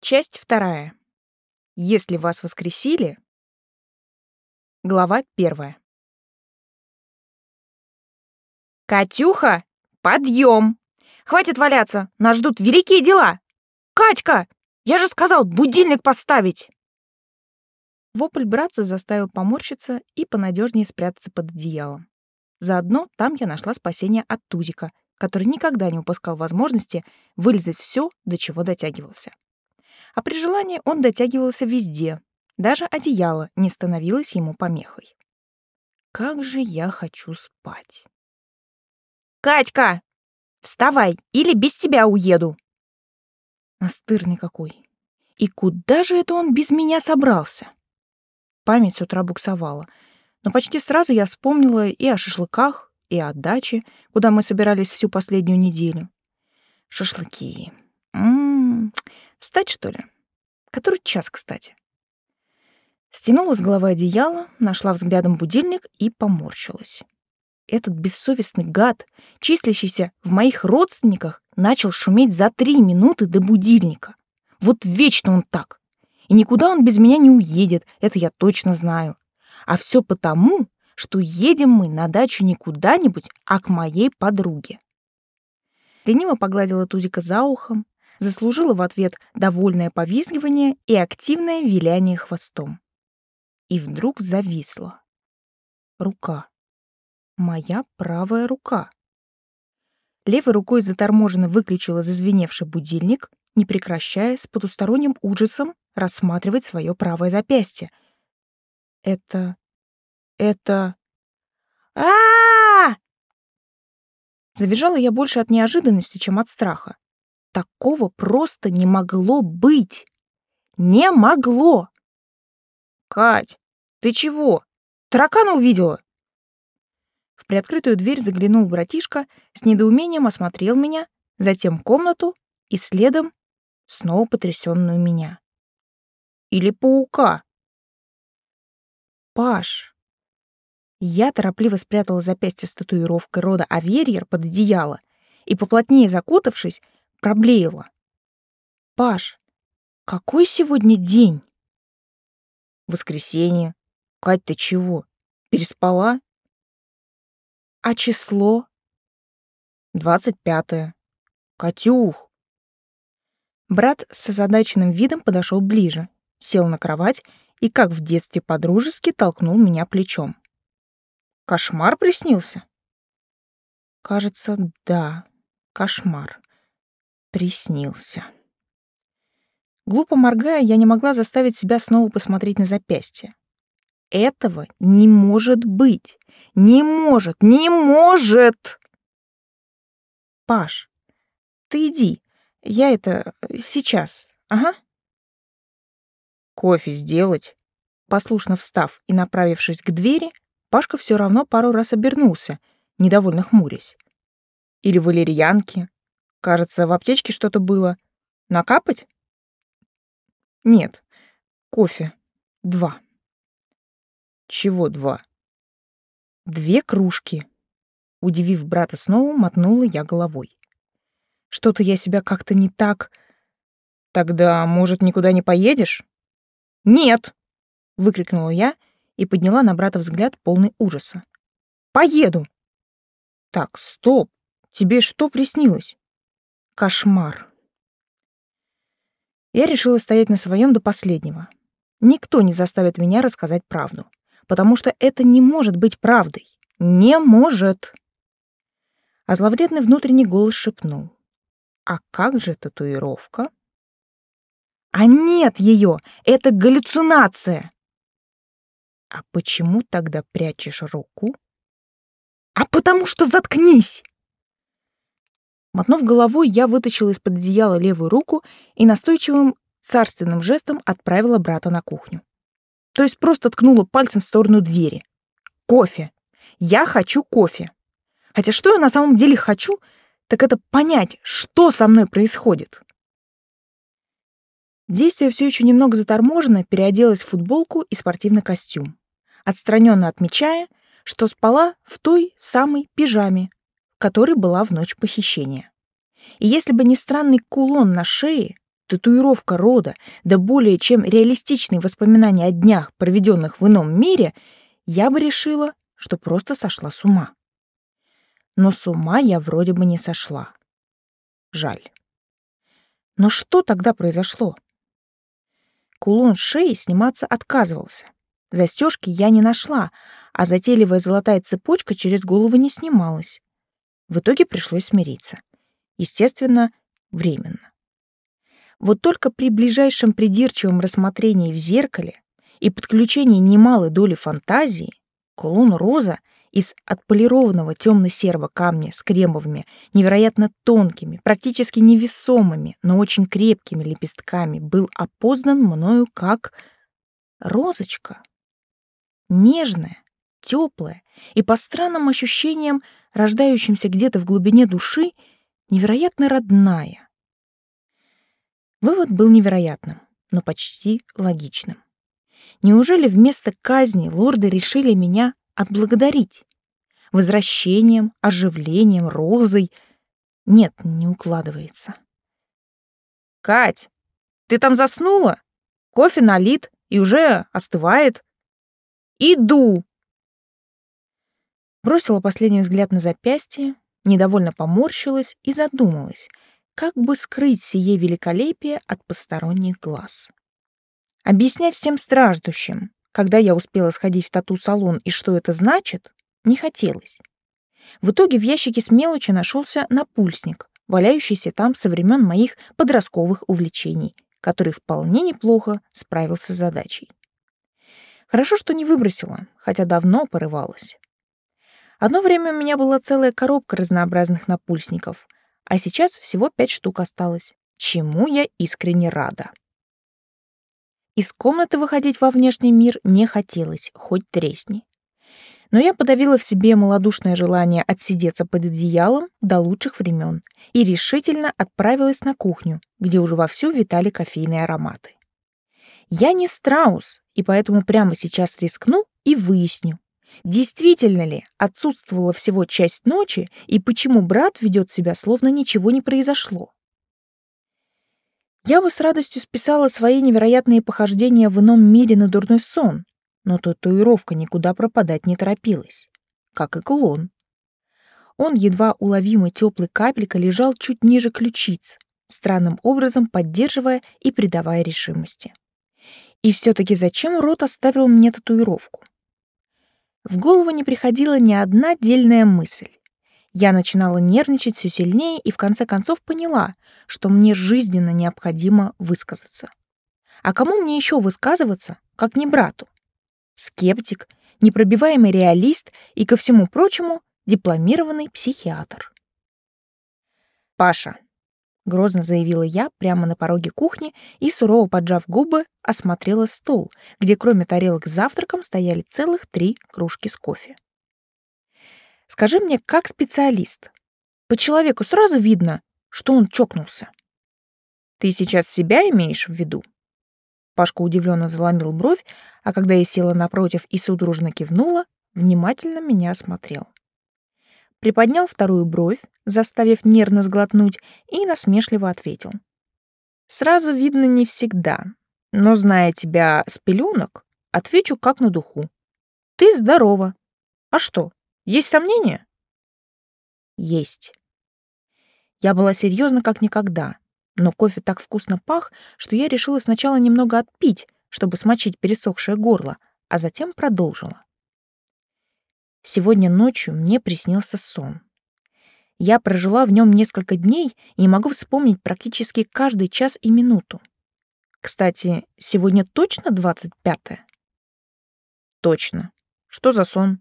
Часть вторая. Если вас воскресили. Глава первая. «Катюха, подъем! Хватит валяться, нас ждут великие дела! Катька, я же сказал будильник поставить!» Вопль братца заставил поморщиться и понадежнее спрятаться под одеялом. Заодно там я нашла спасение от Тузика, который никогда не упускал возможности вылезать все, до чего дотягивался. А при желании он дотягивался везде, даже одеяло не становилось ему помехой. Как же я хочу спать. «Катька, вставай, или без тебя уеду!» Настырный какой. И куда же это он без меня собрался? Память с утра буксовала, но почти сразу я вспомнила и о шашлыках, и о даче, куда мы собирались всю последнюю неделю. Шашлыки. М-м, встать, что ли? Который час, кстати? Стянула с головы одеяло, нашла взглядом будильник и поморщилась. Этот бессовестный гад, числящийся в моих родственниках, начал шуметь за три минуты до будильника. Вот вечно он так. И никуда он без меня не уедет, это я точно знаю. А все потому, что едем мы на дачу не куда-нибудь, а к моей подруге. Лениво погладила Тузика за ухом, заслужила в ответ довольное повизгивание и активное виляние хвостом. И вдруг зависла. Рука. Моя правая рука. Левой рукой заторможенно выключила зазвеневший будильник, не прекращая с потусторонним ужасом рассматривать свое правое запястье. Это... это... а! Завизжала я больше от неожиданности, чем от страха. Такого просто не могло быть. Не могло. Кать, ты чего? Таракана увидела? В приоткрытую дверь заглянул братишка, с недоумением осмотрел меня, затем комнату и следом снова потрясенную меня. Или паука. Паш. Я торопливо спрятала запястье с татуировкой рода Аверьер под одеяло и, поплотнее закутавшись, проблеяла. «Паш, какой сегодня день?» «Воскресенье. Кать, ты чего? Переспала?» «А число?» «Двадцать пятое. Катюх!» Брат с озадаченным видом подошел ближе, сел на кровать и, как в детстве подружески, толкнул меня плечом. «Кошмар приснился?» «Кажется, да, кошмар приснился. Глупо моргая, я не могла заставить себя снова посмотреть на запястье. Этого не может быть. Не может, не может! Паш, ты иди. Я это сейчас. Ага. Кофе сделать? Послушно встав и направившись к двери, Пашка все равно пару раз обернулся, недовольно хмурясь. Или валерьянки, Кажется, в аптечке что-то было. Накапать? Нет. Кофе. Два. Чего два? Две кружки. Удивив брата снова, мотнула я головой. Что-то я себя как-то не так... Тогда, может, никуда не поедешь? Нет! Выкрикнула я и подняла на брата взгляд полный ужаса. Поеду! Так, стоп! Тебе что приснилось? Кошмар. Я решила стоять на своем до последнего. Никто не заставит меня рассказать правду, потому что это не может быть правдой. Не может. А зловредный внутренний голос шепнул. А как же татуировка? А нет ее, это галлюцинация. А почему тогда прячешь руку? А потому что заткнись! Мотнув головой, я вытащила из-под одеяла левую руку и настойчивым царственным жестом отправила брата на кухню. То есть просто ткнула пальцем в сторону двери. Кофе. Я хочу кофе. Хотя что я на самом деле хочу, так это понять, что со мной происходит. Действие все еще немного заторможено, переоделась в футболку и спортивный костюм, отстраненно отмечая, что спала в той самой пижаме, которой была в ночь похищения. И если бы не странный кулон на шее, татуировка рода, да более чем реалистичные воспоминания о днях, проведенных в ином мире, я бы решила, что просто сошла с ума. Но с ума я вроде бы не сошла. Жаль. Но что тогда произошло? Кулон шеи сниматься отказывался. Застежки я не нашла, а затейливая золотая цепочка через голову не снималась. В итоге пришлось смириться. Естественно, временно. Вот только при ближайшем придирчивом рассмотрении в зеркале и подключении немалой доли фантазии кулон роза из отполированного темно-серого камня с кремовыми, невероятно тонкими, практически невесомыми, но очень крепкими лепестками был опознан мною как розочка. Нежная, теплая и по странным ощущениям, рождающимся где-то в глубине души, невероятно родная. Вывод был невероятным, но почти логичным. Неужели вместо казни лорды решили меня отблагодарить? Возвращением, оживлением, розой? Нет, не укладывается. «Кать, ты там заснула? Кофе налит и уже остывает?» «Иду!» Бросила последний взгляд на запястье, недовольно поморщилась и задумалась, как бы скрыть сие великолепие от посторонних глаз. Объяснять всем страждущим, когда я успела сходить в тату-салон и что это значит, не хотелось. В итоге в ящике с мелочи нашелся напульсник, валяющийся там со времен моих подростковых увлечений, который вполне неплохо справился с задачей. Хорошо, что не выбросила, хотя давно порывалась. Одно время у меня была целая коробка разнообразных напульсников, а сейчас всего пять штук осталось, чему я искренне рада. Из комнаты выходить во внешний мир не хотелось, хоть тресни. Но я подавила в себе малодушное желание отсидеться под одеялом до лучших времен и решительно отправилась на кухню, где уже вовсю витали кофейные ароматы. Я не страус, и поэтому прямо сейчас рискну и выясню, Действительно ли отсутствовала всего часть ночи, и почему брат ведет себя, словно ничего не произошло? Я бы с радостью списала свои невероятные похождения в ином мире на дурной сон, но татуировка никуда пропадать не торопилась, как и кулон. Он едва уловимой теплой капелькой лежал чуть ниже ключиц, странным образом поддерживая и придавая решимости. И все таки зачем Рот оставил мне татуировку? В голову не приходила ни одна дельная мысль. Я начинала нервничать все сильнее и в конце концов поняла, что мне жизненно необходимо высказаться. А кому мне еще высказываться, как не брату? Скептик, непробиваемый реалист и, ко всему прочему, дипломированный психиатр. «Паша, грозно заявила я прямо на пороге кухни и, сурово поджав губы, осмотрела стол, где кроме тарелок с завтраком стояли целых три кружки с кофе. «Скажи мне, как специалист, по человеку сразу видно, что он чокнулся?» «Ты сейчас себя имеешь в виду?» Пашка удивленно заломил бровь, а когда я села напротив и судорожно кивнула, внимательно меня осмотрел приподнял вторую бровь, заставив нервно сглотнуть, и насмешливо ответил. «Сразу видно не всегда, но, зная тебя с пеленок, отвечу как на духу. Ты здорова. А что, есть сомнения?» «Есть». Я была серьезна как никогда, но кофе так вкусно пах, что я решила сначала немного отпить, чтобы смочить пересохшее горло, а затем продолжила. Сегодня ночью мне приснился сон. Я прожила в нем несколько дней и могу вспомнить практически каждый час и минуту. Кстати, сегодня точно 25-е? Точно. Что за сон?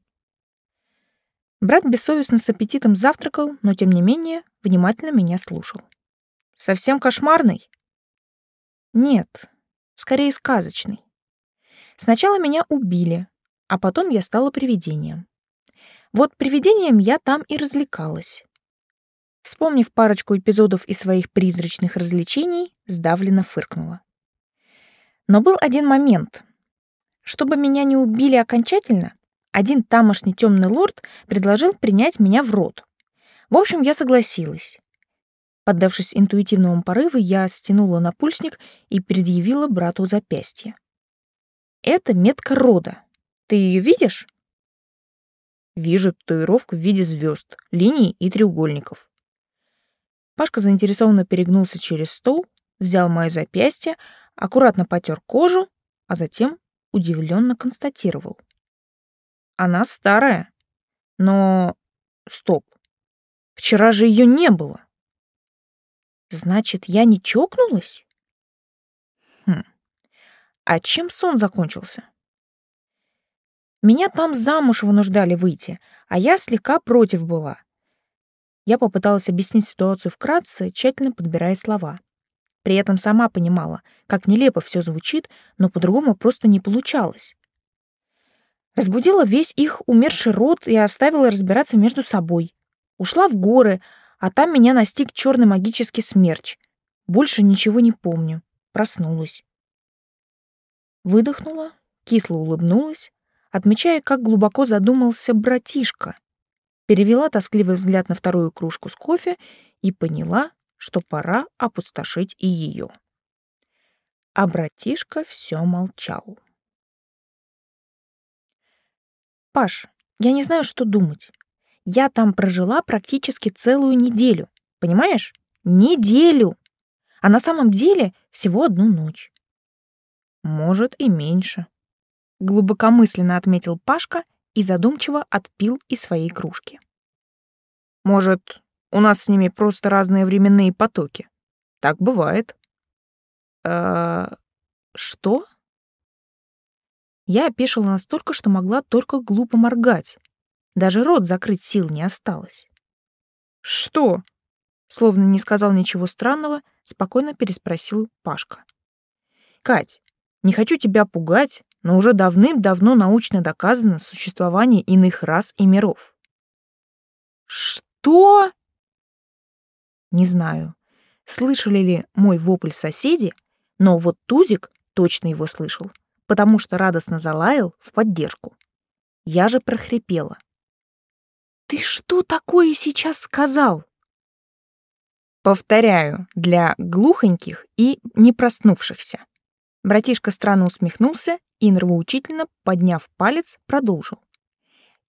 Брат бессовестно с аппетитом завтракал, но тем не менее внимательно меня слушал. Совсем кошмарный? Нет, скорее сказочный. Сначала меня убили, а потом я стала привидением. Вот привидением я там и развлекалась. Вспомнив парочку эпизодов из своих призрачных развлечений, сдавленно фыркнула. Но был один момент. Чтобы меня не убили окончательно, один тамошний темный лорд предложил принять меня в рот. В общем, я согласилась. Поддавшись интуитивному порыву, я стянула напульсник и предъявила брату запястье. Это метка рода. Ты ее видишь? Вижу татуировку в виде звезд, линий и треугольников. Пашка заинтересованно перегнулся через стол, взял мое запястье, аккуратно потер кожу, а затем удивленно констатировал. Она старая. Но... Стоп. Вчера же ее не было. Значит, я не чокнулась? Хм. А чем сон закончился? Меня там замуж вынуждали выйти, а я слегка против была. Я попыталась объяснить ситуацию вкратце, тщательно подбирая слова. При этом сама понимала, как нелепо все звучит, но по-другому просто не получалось. Разбудила весь их умерший род и оставила разбираться между собой. Ушла в горы, а там меня настиг черный магический смерч. Больше ничего не помню. Проснулась. Выдохнула, кисло улыбнулась, отмечая, как глубоко задумался братишка. Перевела тоскливый взгляд на вторую кружку с кофе и поняла, что пора опустошить и ее. А братишка все молчал. «Паш, я не знаю, что думать. Я там прожила практически целую неделю. Понимаешь? Неделю! А на самом деле всего одну ночь. Может, и меньше. Глубокомысленно отметил Пашка и задумчиво отпил из своей кружки. Может, у нас с ними просто разные временные потоки. Так бывает. Э, что? Я опешила настолько, что могла только глупо моргать. Даже рот закрыть сил не осталось. Что? Словно не сказал ничего странного, спокойно переспросил Пашка. Кать, не хочу тебя пугать, но уже давным-давно научно доказано существование иных рас и миров. Что? Не знаю, слышали ли мой вопль соседи, но вот Тузик точно его слышал, потому что радостно залаял в поддержку. Я же прохрипела. «Ты что такое сейчас сказал?» Повторяю, для глухоньких и не проснувшихся. Братишка странно усмехнулся и, нравоучительно подняв палец, продолжил.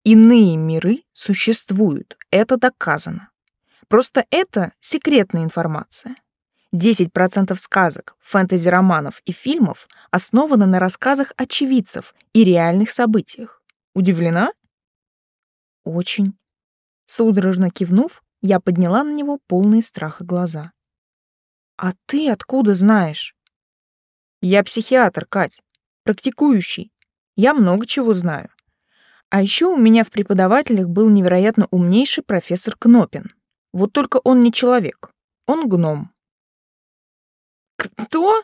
Иные миры существуют, это доказано. Просто это секретная информация. 10% сказок, фэнтези-романов и фильмов основаны на рассказах очевидцев и реальных событиях. Удивлена? Очень. Судорожно кивнув, я подняла на него полные страха глаза. А ты откуда знаешь? Я психиатр, Кать, практикующий. Я много чего знаю. А еще у меня в преподавателях был невероятно умнейший профессор Кнопин. Вот только он не человек, он гном. Кто?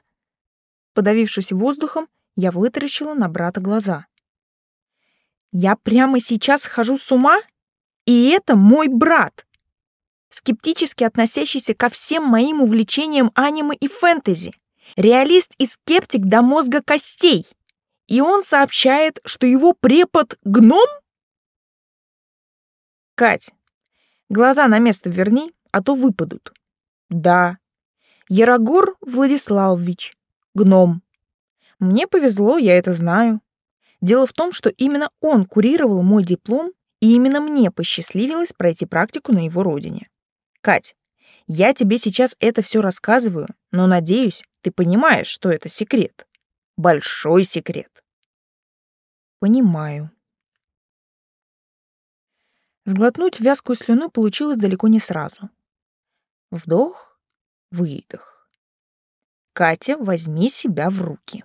Подавившись воздухом, я вытаращила на брата глаза. Я прямо сейчас хожу с ума? И это мой брат, скептически относящийся ко всем моим увлечениям аниме и фэнтези, реалист и скептик до мозга костей. И он сообщает, что его препод — гном? Кать, глаза на место верни, а то выпадут. Да. Ярогор Владиславович, гном. Мне повезло, я это знаю. Дело в том, что именно он курировал мой диплом, и именно мне посчастливилось пройти практику на его родине. Кать, я тебе сейчас это все рассказываю, но, надеюсь, ты понимаешь, что это секрет. Большой секрет. Понимаю. Сглотнуть вязкую слюну получилось далеко не сразу. Вдох, выдох. Катя, возьми себя в руки.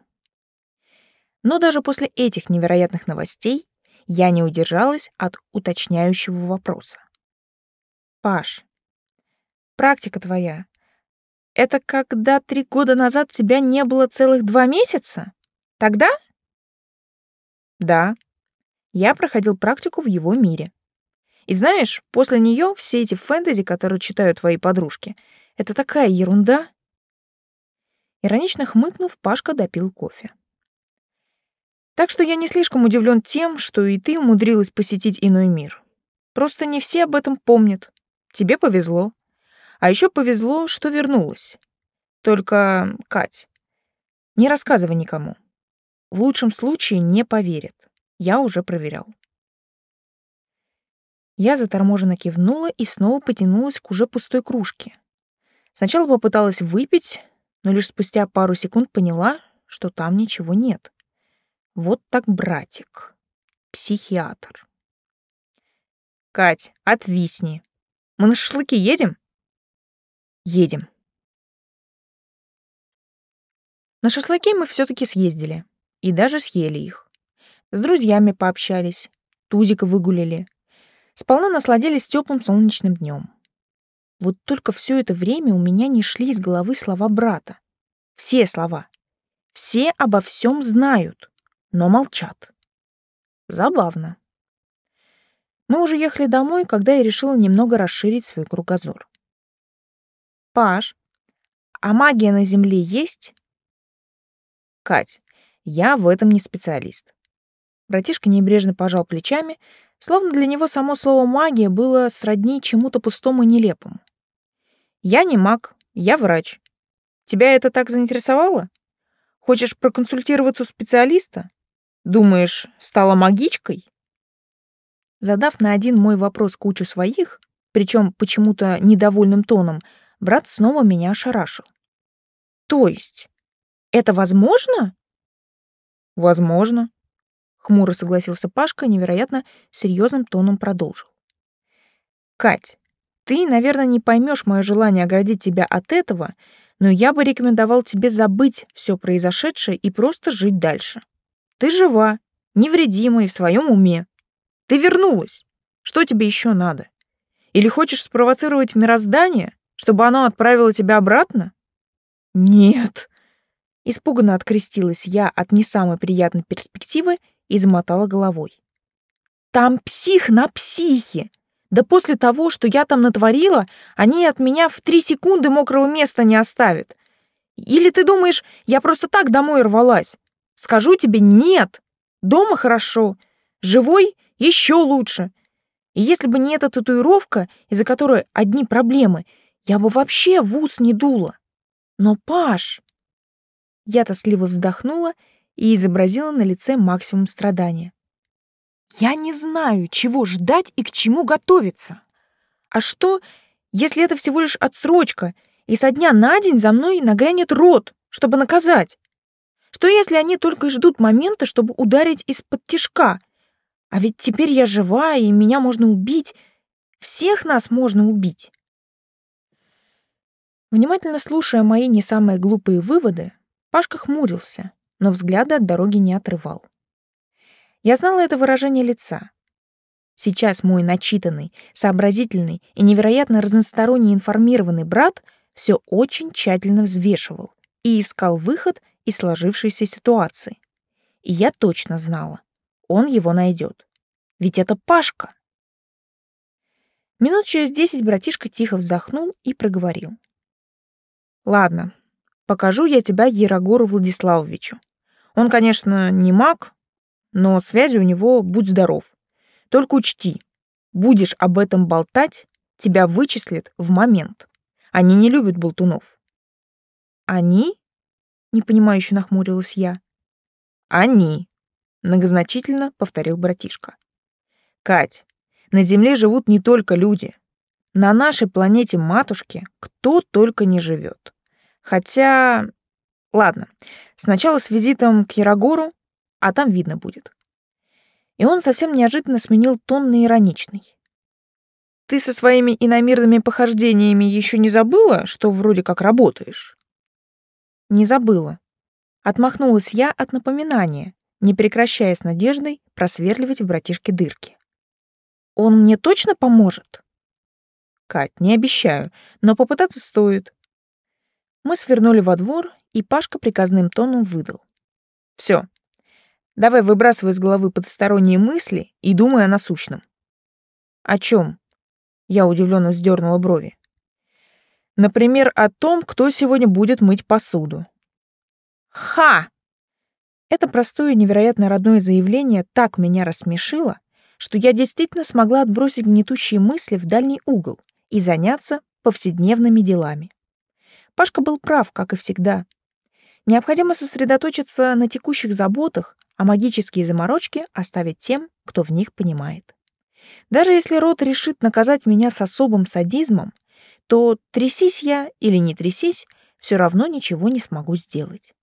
Но даже после этих невероятных новостей я не удержалась от уточняющего вопроса. Паш, практика твоя это когда три года назад тебя не было целых два месяца? Тогда? Да. Я проходил практику в его мире. И знаешь, после нее все эти фэнтези, которые читают твои подружки, это такая ерунда. Иронично хмыкнув, Пашка допил кофе. Так что я не слишком удивлен тем, что и ты умудрилась посетить иной мир. Просто не все об этом помнят. Тебе повезло. А еще повезло, что вернулась. Только, Кать, не рассказывай никому. В лучшем случае не поверят. Я уже проверял. Я заторможенно кивнула и снова потянулась к уже пустой кружке. Сначала попыталась выпить, но лишь спустя пару секунд поняла, что там ничего нет. Вот так братик. Психиатр. Кать, отвисни. Мы на шашлыки едем? Едем. На шашлыки мы все таки съездили. И даже съели их. С друзьями пообщались, тузика выгулили. Сполна насладились теплым солнечным днем. Вот только все это время у меня не шли из головы слова брата. Все слова. Все обо всем знают, но молчат. Забавно. Мы уже ехали домой, когда я решила немного расширить свой кругозор. «Паш, а магия на Земле есть?» «Кать, я в этом не специалист». Братишка небрежно пожал плечами, словно для него само слово «магия» было сродни чему-то пустому и нелепому. «Я не маг, я врач. Тебя это так заинтересовало? Хочешь проконсультироваться у специалиста? Думаешь, стала магичкой?» Задав на один мой вопрос кучу своих, причем почему-то недовольным тоном, брат снова меня ошарашил. «То есть, это возможно?» «Возможно», — хмуро согласился Пашка, невероятно серьезным тоном продолжил. «Кать, ты, наверное, не поймешь мое желание оградить тебя от этого, но я бы рекомендовал тебе забыть все произошедшее и просто жить дальше. Ты жива, невредима и в своем уме. Ты вернулась. Что тебе еще надо? Или хочешь спровоцировать мироздание, чтобы оно отправило тебя обратно? Нет. Испуганно открестилась я от не самой приятной перспективы и замотала головой. Там псих на психе. Да после того, что я там натворила, они от меня в три секунды мокрого места не оставят. Или ты думаешь, я просто так домой рвалась? Скажу тебе, нет. Дома хорошо. Живой еще лучше. И если бы не эта татуировка, из-за которой одни проблемы, я бы вообще в ус не дула. Но, Паш... Я тоскливо вздохнула и изобразила на лице максимум страдания. Я не знаю, чего ждать и к чему готовиться. А что, если это всего лишь отсрочка, и со дня на день за мной нагрянет рот, чтобы наказать? Что если они только ждут момента, чтобы ударить из-под тишка, а ведь теперь я жива, и меня можно убить. Всех нас можно убить. Внимательно слушая мои не самые глупые выводы, Пашка хмурился, но взгляда от дороги не отрывал. Я знала это выражение лица. Сейчас мой начитанный, сообразительный и невероятно разносторонне информированный брат все очень тщательно взвешивал и искал выход из сложившейся ситуации. И я точно знала, он его найдет. Ведь это Пашка. Минут через десять братишка тихо вздохнул и проговорил. «Ладно, покажу я тебя Ярогору Владиславовичу. Он, конечно, не маг, но связи у него будь здоров. Только учти, будешь об этом болтать, тебя вычислят в момент. Они не любят болтунов». «Они?» — непонимающе нахмурилась я. «Они», Многозначительно повторил братишка. Кать, на Земле живут не только люди. На нашей планете матушки кто только не живет. Хотя... Ладно, сначала с визитом к Ярогору, а там видно будет. И он совсем неожиданно сменил тон на ироничный. Ты со своими иномирными похождениями еще не забыла, что вроде как работаешь? Не забыла. Отмахнулась я от напоминания, не прекращая с надеждой просверливать в братишке дырки. «Он мне точно поможет?» «Кать, не обещаю, но попытаться стоит». Мы свернули во двор, и Пашка приказным тоном выдал. «Все, давай выбрасывай из головы потусторонние мысли и думай о насущном». «О чем?» Я удивленно вздернула брови. «Например, о том, кто сегодня будет мыть посуду». «Ха!» Это простое невероятно родное заявление так меня рассмешило, что я действительно смогла отбросить гнетущие мысли в дальний угол и заняться повседневными делами. Пашка был прав, как и всегда. Необходимо сосредоточиться на текущих заботах, а магические заморочки оставить тем, кто в них понимает. Даже если род решит наказать меня с особым садизмом, то трясись я или не трясись, все равно ничего не смогу сделать.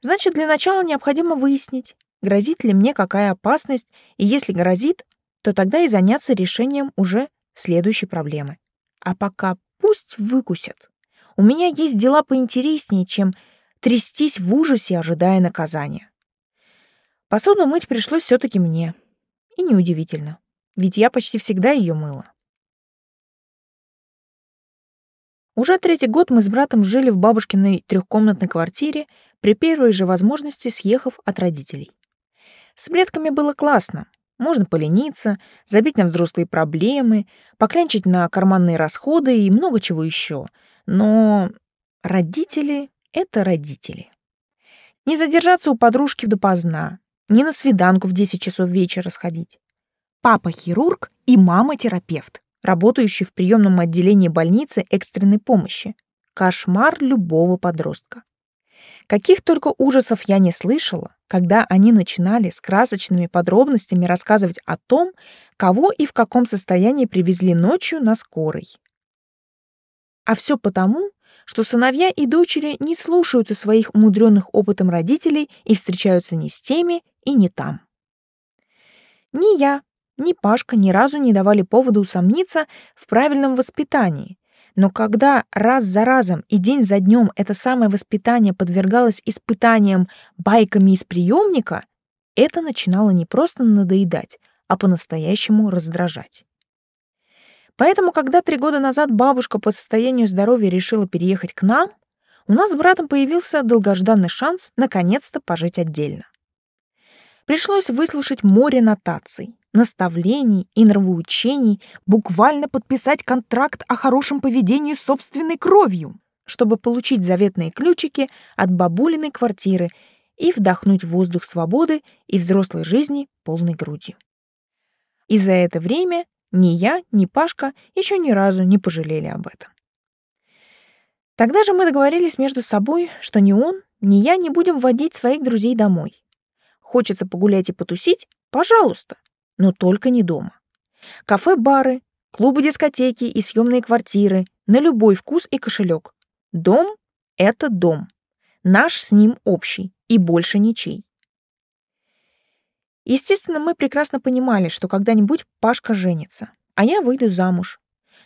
Значит, для начала необходимо выяснить, грозит ли мне какая опасность, и если грозит, то тогда и заняться решением уже следующей проблемы. А пока пусть выкусят. У меня есть дела поинтереснее, чем трястись в ужасе, ожидая наказания. Посуду мыть пришлось все таки мне. И неудивительно, ведь я почти всегда ее мыла. Уже третий год мы с братом жили в бабушкиной трехкомнатной квартире, при первой же возможности съехав от родителей. С предками было классно. Можно полениться, забить на взрослые проблемы, поклянчить на карманные расходы и много чего еще. Но родители — это родители. Не задержаться у подружки допоздна, не на свиданку в 10 часов вечера сходить. Папа хирург и мама терапевт работающий в приемном отделении больницы экстренной помощи. Кошмар любого подростка. Каких только ужасов я не слышала, когда они начинали с красочными подробностями рассказывать о том, кого и в каком состоянии привезли ночью на скорой. А все потому, что сыновья и дочери не слушаются своих умудренных опытом родителей и встречаются не с теми и не там. Ни я, ни Пашка ни разу не давали повода усомниться в правильном воспитании. Но когда раз за разом и день за днем это самое воспитание подвергалось испытаниям байками из приемника, это начинало не просто надоедать, а по-настоящему раздражать. Поэтому, когда три года назад бабушка по состоянию здоровья решила переехать к нам, у нас с братом появился долгожданный шанс наконец-то пожить отдельно. Пришлось выслушать море нотаций, наставлений и нравоучений, буквально подписать контракт о хорошем поведении собственной кровью, чтобы получить заветные ключики от бабулиной квартиры и вдохнуть воздух свободы и взрослой жизни полной грудью. И за это время ни я, ни Пашка еще ни разу не пожалели об этом. Тогда же мы договорились между собой, что ни он, ни я не будем водить своих друзей домой. Хочется погулять и потусить? Пожалуйста но только не дома. Кафе-бары, клубы-дискотеки и съемные квартиры на любой вкус и кошелек. Дом — это дом. Наш с ним общий и больше ничей. Естественно, мы прекрасно понимали, что когда-нибудь Пашка женится, а я выйду замуж.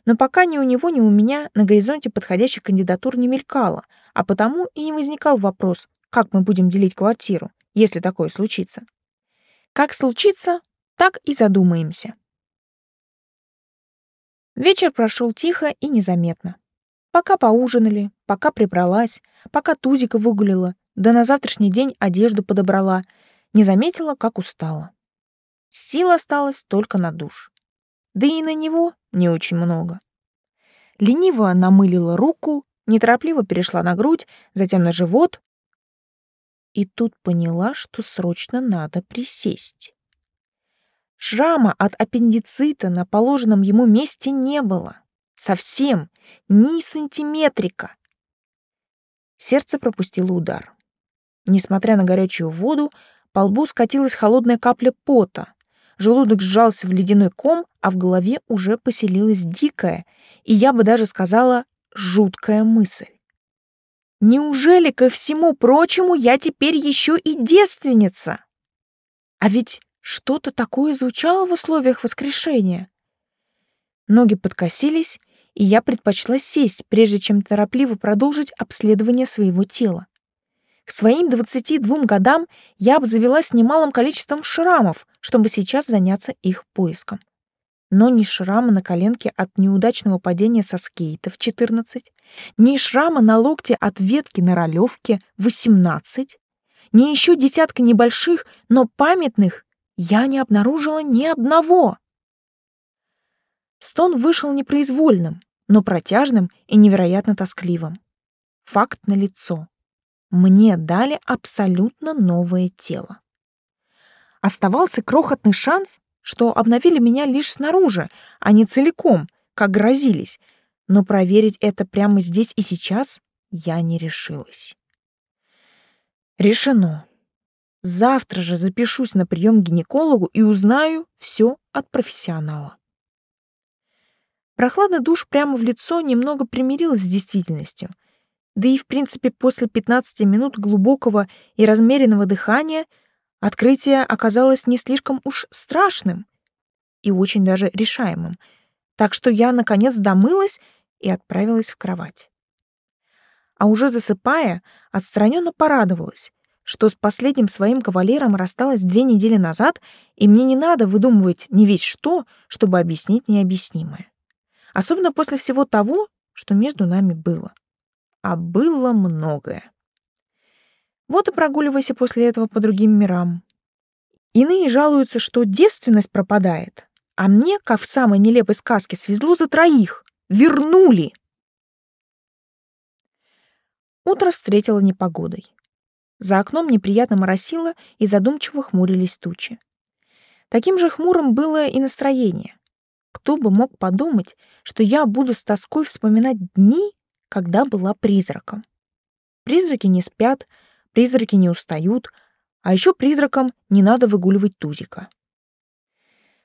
Но пока ни у него, ни у меня на горизонте подходящих кандидатур не мелькало, а потому и не возникал вопрос, как мы будем делить квартиру, если такое случится. Как случится, так и задумаемся. Вечер прошел тихо и незаметно. Пока поужинали, пока прибралась, пока Тузика выгулила, да на завтрашний день одежду подобрала, не заметила, как устала. Сил осталось только на душ. Да и на него не очень много. Лениво намылила руку, неторопливо перешла на грудь, затем на живот. И тут поняла, что срочно надо присесть. Шрама от аппендицита на положенном ему месте не было. Совсем. Ни сантиметрика. Сердце пропустило удар. Несмотря на горячую воду, по лбу скатилась холодная капля пота. Желудок сжался в ледяной ком, а в голове уже поселилась дикая, и я бы даже сказала, жуткая мысль. Неужели ко всему прочему я теперь еще и девственница? А ведь что-то такое звучало в условиях воскрешения. Ноги подкосились, и я предпочла сесть, прежде чем торопливо продолжить обследование своего тела. К своим 22 годам я обзавелась немалым количеством шрамов, чтобы сейчас заняться их поиском. Но ни шрама на коленке от неудачного падения со скейта в 14, ни шрама на локте от ветки на ролевке в 18, ни еще десятка небольших, но памятных я не обнаружила ни одного. Стон вышел непроизвольным, но протяжным и невероятно тоскливым. Факт налицо. Мне дали абсолютно новое тело. Оставался крохотный шанс, что обновили меня лишь снаружи, а не целиком, как грозились. но проверить это прямо здесь и сейчас я не решилась. Решено. Завтра же запишусь на прием к гинекологу и узнаю все от профессионала. Прохладный душ прямо в лицо немного примирилась с действительностью. Да и, в принципе, после 15 минут глубокого и размеренного дыхания открытие оказалось не слишком уж страшным и очень даже решаемым. Так что я, наконец, домылась и отправилась в кровать. А уже засыпая, отстраненно порадовалась, что с последним своим кавалером рассталась две недели назад, и мне не надо выдумывать не весь что, чтобы объяснить необъяснимое особенно после всего того, что между нами было. А было многое. Вот и прогуливайся после этого по другим мирам. Иные жалуются, что девственность пропадает, а мне, как в самой нелепой сказке, свезло за троих. Вернули! Утро встретило непогодой. За окном неприятно моросило и задумчиво хмурились тучи. Таким же хмурым было и настроение. Кто бы мог подумать, что я буду с тоской вспоминать дни, когда была призраком. Призраки не спят, призраки не устают, а еще призракам не надо выгуливать тузика.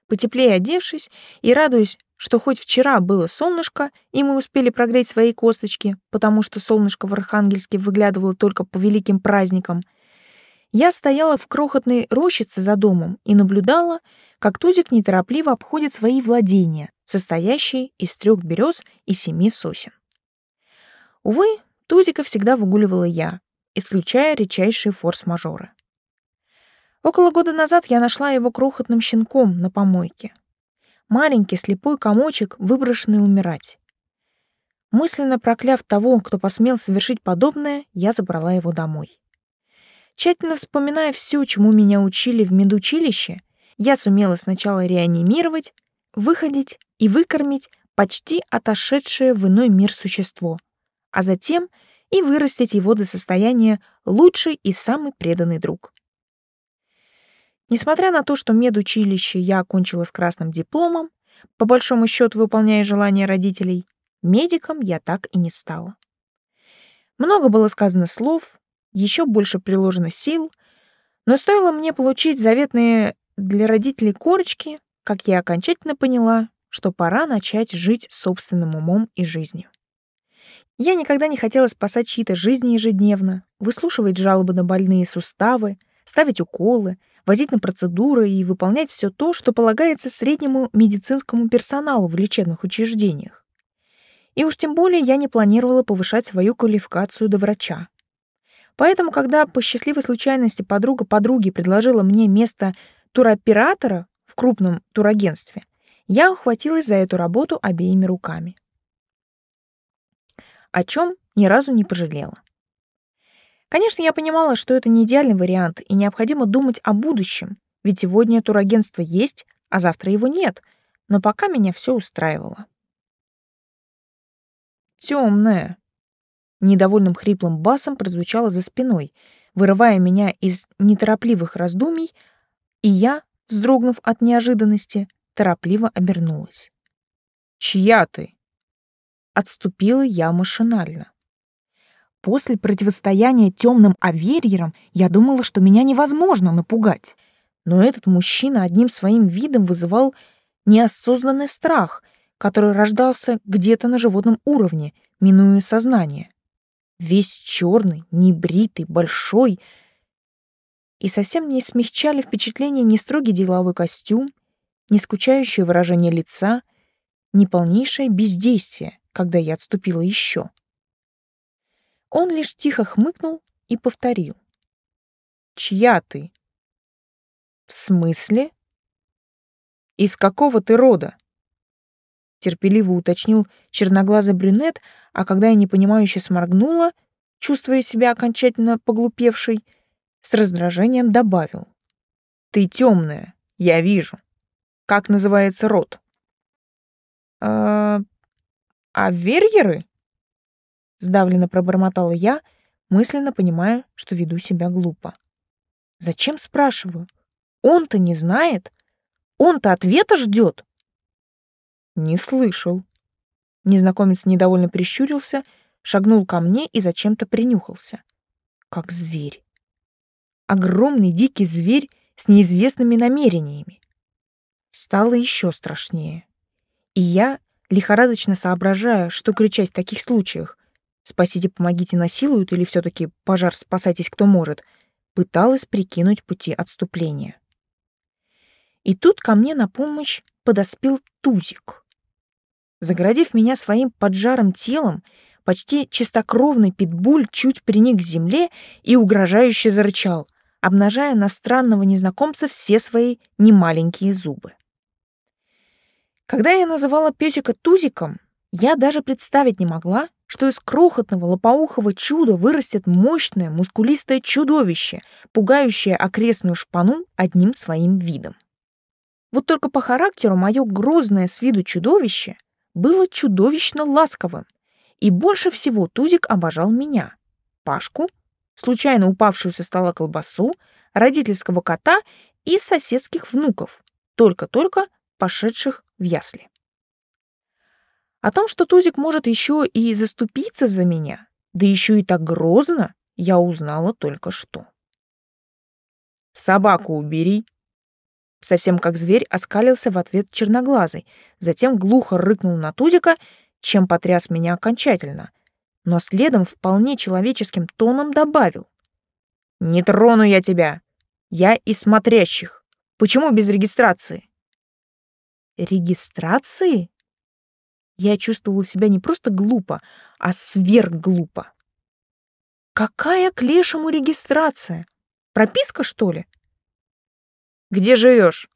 Потеплее одевшись и радуясь, что хоть вчера было солнышко, и мы успели прогреть свои косточки, потому что солнышко в Архангельске выглядывало только по великим праздникам, я стояла в крохотной рощице за домом и наблюдала, как Тузик неторопливо обходит свои владения, состоящие из трех берез и семи сосен. Увы, Тузика всегда выгуливала я, исключая редчайшие форс-мажоры. Около года назад я нашла его крохотным щенком на помойке. Маленький слепой комочек, выброшенный умирать. Мысленно прокляв того, кто посмел совершить подобное, я забрала его домой. Тщательно вспоминая все, чему меня учили в медучилище, я сумела сначала реанимировать, выходить и выкормить почти отошедшее в иной мир существо, а затем и вырастить его до состояния лучший и самый преданный друг. Несмотря на то, что медучилище я окончила с красным дипломом, по большому счету выполняя желания родителей, медиком я так и не стала. Много было сказано слов, еще больше приложено сил, но стоило мне получить заветные для родителей корочки, как я окончательно поняла, что пора начать жить собственным умом и жизнью. Я никогда не хотела спасать чьи-то жизни ежедневно, выслушивать жалобы на больные суставы, ставить уколы, возить на процедуры и выполнять все то, что полагается среднему медицинскому персоналу в лечебных учреждениях. И уж тем более я не планировала повышать свою квалификацию до врача. Поэтому, когда по счастливой случайности подруга подруги предложила мне место туроператора в крупном турагентстве, я ухватилась за эту работу обеими руками. О чем ни разу не пожалела. Конечно, я понимала, что это не идеальный вариант, и необходимо думать о будущем, ведь сегодня турагентство есть, а завтра его нет, но пока меня все устраивало. Темная. Недовольным хриплым басом прозвучало за спиной, вырывая меня из неторопливых раздумий и я, вздрогнув от неожиданности, торопливо обернулась. «Чья ты?» Отступила я машинально. После противостояния темным аверьерам я думала, что меня невозможно напугать. Но этот мужчина одним своим видом вызывал неосознанный страх, который рождался где-то на животном уровне, минуя сознание. Весь черный, небритый, большой — и совсем не смягчали впечатление ни строгий деловой костюм, ни скучающее выражение лица, ни полнейшее бездействие, когда я отступила еще. Он лишь тихо хмыкнул и повторил. «Чья ты?» «В смысле?» «Из какого ты рода?» Терпеливо уточнил черноглазый брюнет, а когда я непонимающе сморгнула, чувствуя себя окончательно поглупевшей, с раздражением добавил. «Ты темная, я вижу. Как называется род?» «А... а верьеры?» Сдавленно пробормотала я, мысленно понимая, что веду себя глупо. «Зачем спрашиваю? Он-то не знает. Он-то ответа ждет». «Не слышал». Незнакомец недовольно прищурился, шагнул ко мне и зачем-то принюхался. Как зверь. Огромный дикий зверь с неизвестными намерениями. Стало еще страшнее. И я, лихорадочно соображая, что кричать в таких случаях, «Спасите, помогите, насилуют» или все таки «Пожар, спасайтесь, кто может», пыталась прикинуть пути отступления. И тут ко мне на помощь подоспел Тузик. Загородив меня своим поджарым телом, почти чистокровный питбуль чуть приник к земле и угрожающе зарычал, обнажая на странного незнакомца все свои немаленькие зубы. Когда я называла песика Тузиком, я даже представить не могла, что из крохотного лопоухого чуда вырастет мощное мускулистое чудовище, пугающее окрестную шпану одним своим видом. Вот только по характеру мое грозное с виду чудовище было чудовищно ласковым, и больше всего Тузик обожал меня, Пашку, случайно упавшую со стола колбасу, родительского кота и соседских внуков, только-только пошедших в ясли. О том, что Тузик может еще и заступиться за меня, да еще и так грозно, я узнала только что. «Собаку убери», совсем как зверь, оскалился в ответ черноглазый, затем глухо рыкнул на Тузика, чем потряс меня окончательно, но следом вполне человеческим тоном добавил. «Не трону я тебя! Я из смотрящих. Почему без регистрации?» «Регистрации?» Я чувствовала себя не просто глупо, а сверхглупо. «Какая к лешему регистрация? Прописка, что ли?» Где живешь?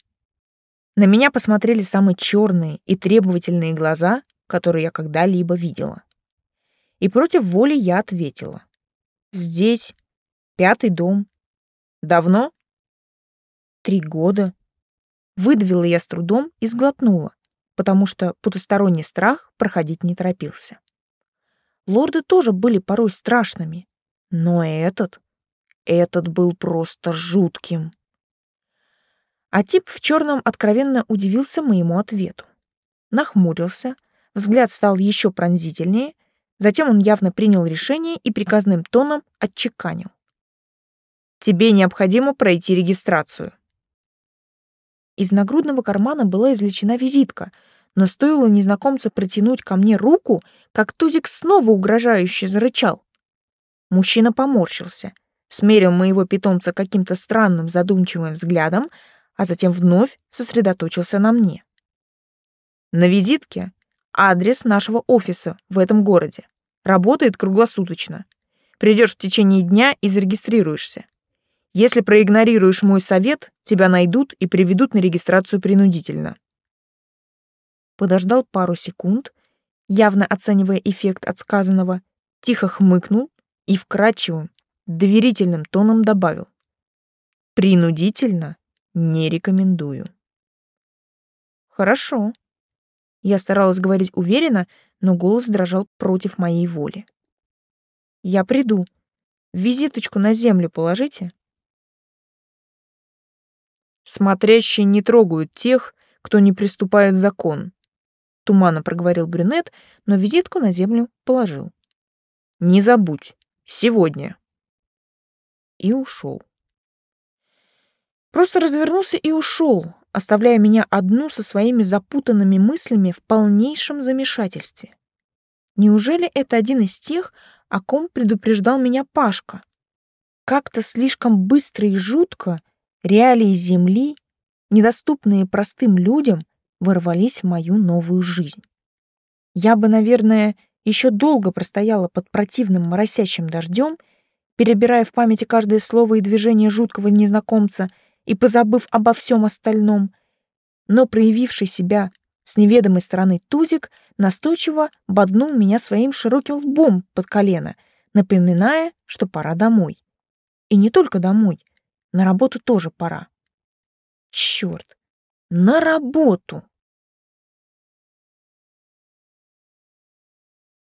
На меня посмотрели самые черные и требовательные глаза, которые я когда-либо видела. И против воли я ответила. Здесь. Пятый дом. Давно? Три года. Выдавила я с трудом и сглотнула, потому что потусторонний страх проходить не торопился. Лорды тоже были порой страшными, но этот, этот был просто жутким. А тип в черном откровенно удивился моему ответу. Нахмурился, взгляд стал еще пронзительнее, затем он явно принял решение и приказным тоном отчеканил. «Тебе необходимо пройти регистрацию». Из нагрудного кармана была извлечена визитка, но стоило незнакомцу протянуть ко мне руку, как Тузик снова угрожающе зарычал. Мужчина поморщился, смерил моего питомца каким-то странным задумчивым взглядом, а затем вновь сосредоточился на мне. На визитке адрес нашего офиса в этом городе. Работает круглосуточно. Придешь в течение дня и зарегистрируешься. Если проигнорируешь мой совет, тебя найдут и приведут на регистрацию принудительно. Подождал пару секунд, явно оценивая эффект от сказанного, тихо хмыкнул и вкрадчивым, доверительным тоном добавил. Принудительно не рекомендую. Хорошо. Я старалась говорить уверенно, но голос дрожал против моей воли. Я приду. Визиточку на землю положите. Смотрящие не трогают тех, кто не приступает закон. Туманно проговорил брюнет, но визитку на землю положил. Не забудь. Сегодня. И ушел. Просто развернулся и ушел, оставляя меня одну со своими запутанными мыслями в полнейшем замешательстве. Неужели это один из тех, о ком предупреждал меня Пашка? Как-то слишком быстро и жутко реалии Земли, недоступные простым людям, ворвались в мою новую жизнь. Я бы, наверное, еще долго простояла под противным моросящим дождем, перебирая в памяти каждое слово и движение жуткого незнакомца — и позабыв обо всем остальном, но проявивший себя с неведомой стороны Тузик настойчиво боднул меня своим широким лбом под колено, напоминая, что пора домой. И не только домой, на работу тоже пора. Черт, на работу!